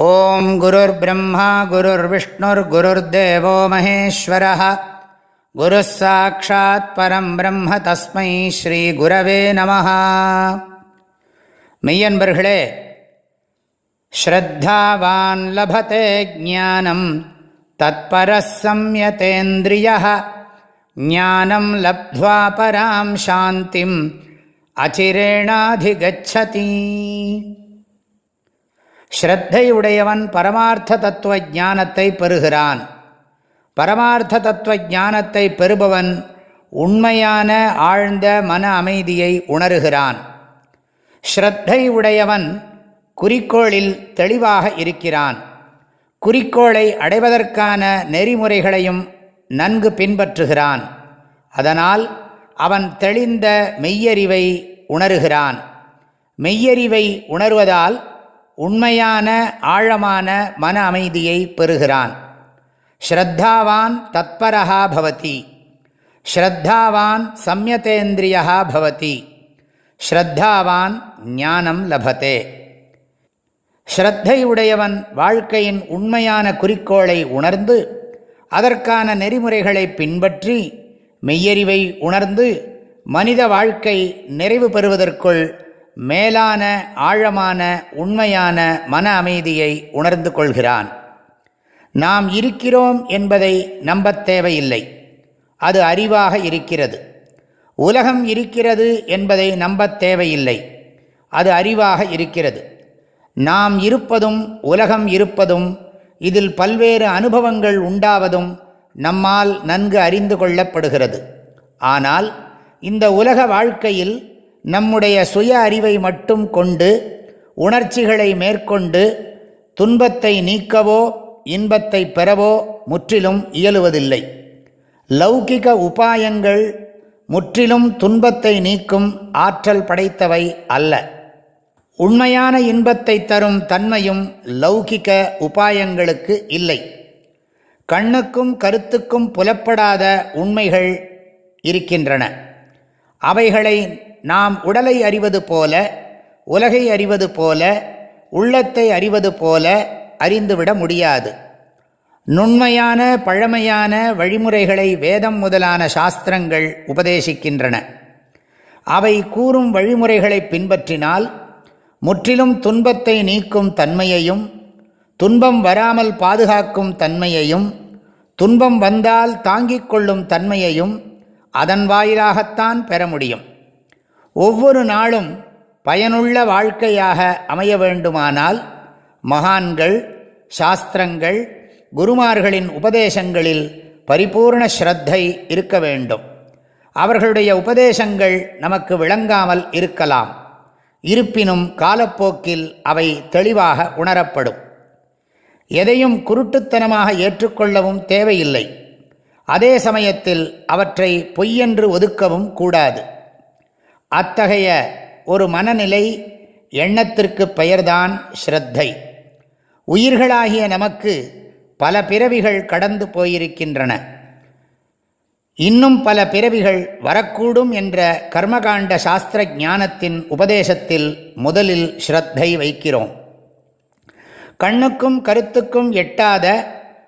ॐ गुरुर्ब्रह्मा गुरुर्विष्णुर्गुरुर्देवो महेश्वरः गुरुः साक्षात् परं ब्रह्म तस्मै ஸ்ரீகுரவே नमः மெய்யன்பர்களே ஸ்ரத்தாவான் லபதே ஜானம் தத்பரः संयतेन्द्रियः ज्ञानं लब्ध्वा परां शान्तिम् अचिरेणाधिगच्छति ஸ்ரத்தையுடையவன் பரமார்த்த தத்துவ ஞானத்தை பெறுகிறான். பரமார்த்த தத்துவ ஞானத்தை பெறுபவன் உண்மையான ஆழ்ந்த மன அமைதியை உணருகிறான். ஸ்ரத்தை உடையவன் குறிக்கோளில் தெளிவாக இருக்கிறான். குறிக்கோளை அடைவதற்கான நெறிமுறைகளையும் நன்கு பின்பற்றுகிறான். அதனால் அவன் தெளிந்த மெய்யறிவை உணருகிறான். மெய்யறிவை உணர்வதால் உண்மையான ஆழமான மன அமைதியை பெறுகிறான். ஸ்ரத்தாவான் தத்பரா பவதி. ஸ்ரத்தாவான் சம்யதேந்திரியா பவதி. ஸ்ரத்தாவான் ஞானம் லபத்தே ஸ்ரத்தையுடையவன் வாழ்க்கையின் உண்மையான குறிக்கோளை உணர்ந்து அதற்கான நெறிமுறைகளை பின்பற்றி மெய்யறிவை உணர்ந்து மனித வாழ்க்கை நிறைவு பெறுவதற்குள் மேலான ஆழமான உண்மையான மன அமைதியை உணர்ந்து கொள்கிறான். நாம் இருக்கிறோம் என்பதை நம்பத் தேவையில்லை. அது அறிவாக இருக்கிறது. உலகம் இருக்கிறது என்பதை நம்பத் தேவையில்லை. அது அறிவாக இருக்கிறது. நாம் இருப்பதும் உலகம் இருப்பதும் இதில் பல்வேறு அனுபவங்கள் உண்டாவதும் நம்மால் நன்கு அறிந்து கொள்ளப்படுகிறது. ஆனால் இந்த உலக வாழ்க்கையில் நம்முடைய சுய அறிவை மட்டும் கொண்டு உணர்ச்சிகளை மேற்கொண்டு துன்பத்தை நீக்கவோ இன்பத்தை பெறவோ முற்றிலும் இயலுவதில்லை. லௌகிக உபாயங்கள் முற்றிலும் துன்பத்தை நீக்கும் ஆற்றல் படைத்தவை அல்ல. உண்மையான இன்பத்தை தரும் தன்மையும் லௌகிக உபாயங்களுக்கு இல்லை. கண்ணுக்கும் கருத்துக்கும் புலப்படாத உண்மைகள் இருக்கின்றன. அவைகளை நாம் உடலை அறிவது போல உலகை அறிவது போல உள்ளத்தை அறிவது போல அறிந்துவிட முடியாது. நுண்மையான பழமையான வழிமுறைகளை வேதம் முதலான சாஸ்திரங்கள் உபதேசிக்கின்றன. அவை கூறும் வழிமுறைகளை பின்பற்றினால் முற்றிலும் துன்பத்தை நீக்கும் தன்மையையும் துன்பம் வராமல் பாதுகாக்கும் தன்மையையும் துன்பம் வந்தால் தாங்கிக் கொள்ளும் தன்மையையும் அதன் வாயிலாகத்தான் பெற முடியும். ஒவ்வொரு நாளும் பயனுள்ள வாழ்க்கையாக அமைய வேண்டுமானால் மகான்கள் சாஸ்திரங்கள் குருமார்களின் உபதேசங்களில் பரிபூர்ண ஸ்ரத்தை இருக்க வேண்டும். அவர்களுடைய உபதேசங்கள் நமக்கு விளங்காமல் இருக்கலாம். இருப்பினும் காலப்போக்கில் அவை தெளிவாக உணரப்படும். எதையும் குருட்டுத்தனமாக ஏற்றுக்கொள்ளவும் தேவையில்லை. அதே சமயத்தில் அவற்றை பொய்யென்று ஒதுக்கவும் கூடாது. அத்தகைய ஒரு மனநிலை எண்ணத்திற்கு பெயர்தான் ஸ்ரத்தை. உயிர்களாகிய நமக்கு பல பிறவிகள் கடந்து போயிருக்கின்றன. இன்னும் பல பிறவிகள் வரக்கூடும் என்ற கர்மகாண்ட சாஸ்திர ஞானத்தின் உபதேசத்தில் முதலில் ஸ்ரத்தை வைக்கிறோம். கண்ணுக்கும் கருத்துக்கும் எட்டாத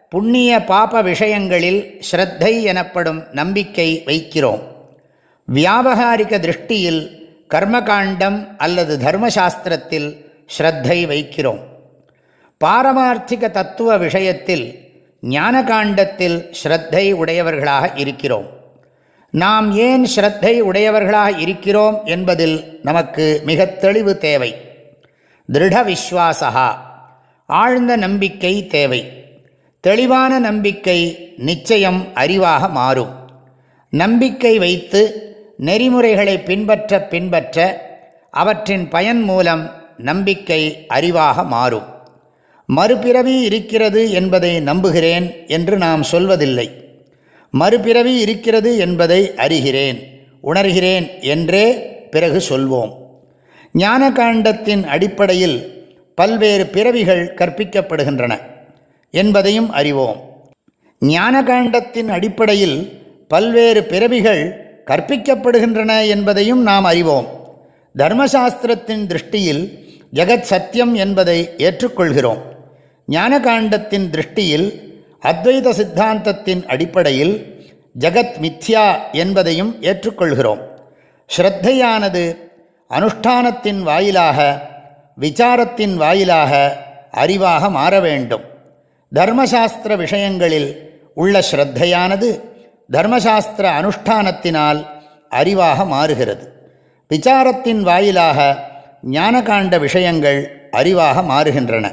புண்ணிய பாப விஷயங்களில் ஸ்ரத்தை எனப்படும் நம்பிக்கை வைக்கிறோம். வியாபகாரிக திருஷ்டியில் கர்மகாண்டம் அல்லது தர்மசாஸ்திரத்தில் ஸ்ரத்தை வைக்கிறோம். பாரமார்த்திக தத்துவ விஷயத்தில் ஞான காண்டத்தில் ஸ்ரத்தை உடையவர்களாக இருக்கிறோம். நாம் ஏன் ஸ்ரத்தை உடையவர்களாக இருக்கிறோம் என்பதில் நமக்கு மிக தெளிவு தேவை. திருட விஸ்வாசா ஆழ்ந்த நம்பிக்கை தேவை. தெளிவான நம்பிக்கை நிச்சயம் அறிவாக மாறும். நம்பிக்கை வைத்து நெறிமுறைகளை பின்பற்ற பின்பற்ற அவற்றின் பயன் மூலம் நம்பிக்கை அறிவாக மாறும். மறுபிறவி இருக்கிறது என்பதை நம்புகிறேன் என்று நாம் சொல்வதில்லை. மறுபிறவி இருக்கிறது என்பதை அறிகிறேன் உணர்கிறேன் என்றே பிறகு சொல்வோம். ஞான காண்டத்தின் அடிப்படையில் பல்வேறு பிறவிகள் கற்பிக்கப்படுகின்றன என்பதையும் அறிவோம். ஞான காண்டத்தின் அடிப்படையில் பல்வேறு பிறவிகள் கற்பிக்கப்படுகின்றன என்பதையும் நாம் அறிவோம். தர்மசாஸ்திரத்தின் திருஷ்டியில் ஜெகத் சத்தியம் என்பதை ஏற்றுக்கொள்கிறோம். ஞானகாண்டத்தின் திருஷ்டியில் அத்வைத சித்தாந்தத்தின் அடிப்படையில் ஜகத் மித்யா என்பதையும் ஏற்றுக்கொள்கிறோம். ஸ்ரத்தையானது அனுஷ்டானத்தின் வாயிலாக விசாரத்தின் வாயிலாக அறிவாக மாற வேண்டும். தர்மசாஸ்திர விஷயங்களில் உள்ள ஸ்ரத்தையானது தர்மசாஸ்திர அனுஷ்டானத்தினால் அறிவாக மாறுகிறது. விசாரத்தின் வாயிலாக ஞானகாண்ட விஷயங்கள் அறிவாக மாறுகின்றன.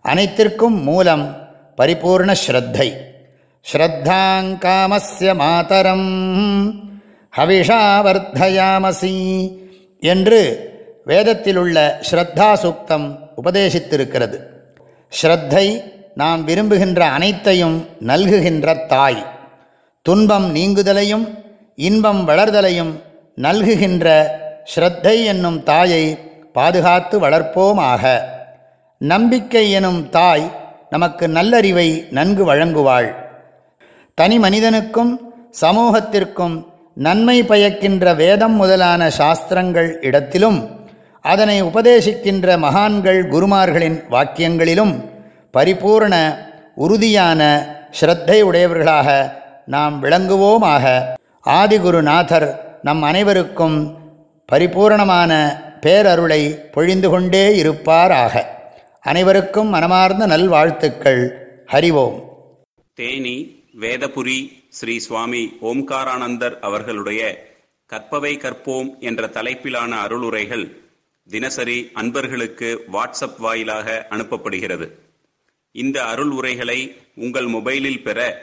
அனைத்திற்கும் மூலம் பரிபூர்ண ஸ்ரத்தை. ஸ்ரத்தாங்காமஸ்ய மாதரம் ஹவிஷா வர்த்தயாமசி என்று வேதத்திலுள்ள ஸ்ரத்தா சூக்தம் உபதேசித்திருக்கிறது. ஸ்ரத்தை நாம் விரும்புகின்ற அனைத்தையும் நல்குகின்ற தாய். துன்பம் நீங்குதலையும் இன்பம் வளர்தலையும் நல்குகின்ற ஸ்ரத்தை என்னும் தாயை பாதுகாத்து வளர்ப்போமாக. நம்பிக்கை எனும் தாய் நமக்கு நல்லறிவை நன்கு வழங்குவாள். தனி மனிதனுக்கும் சமூகத்திற்கும் நன்மை பயக்கின்ற வேதம் முதலான சாஸ்திரங்கள் இடத்திலும் அதனை உபதேசிக்கின்ற மகான்கள் குருமார்களின் வாக்கியங்களிலும் பரிபூர்ண உறுதியான ஸ்ரத்தை உடையவர்களாக நாம் விளங்குவோமாக. ஆதிகுருநாதர் நம் அனைவருக்கும் பரிபூர்ணமான பேரருளை பொழிந்து கொண்டே இருப்பாராக. அனைவருக்கும் மனமார்ந்த நல்வாழ்த்துக்கள். ஹரிவோம். தேனி வேதபுரி ஸ்ரீ சுவாமி ஓம்காரானந்தர் அவர்களுடைய கற்பவை கற்போம் என்ற தலைப்பிலான அருளுரைகள் தினசரி அன்பர்களுக்கு வாட்ஸ்அப் வாயிலாக அனுப்பப்படுகிறது. இந்த அருள் உரைகளை உங்கள் மொபைலில் பெற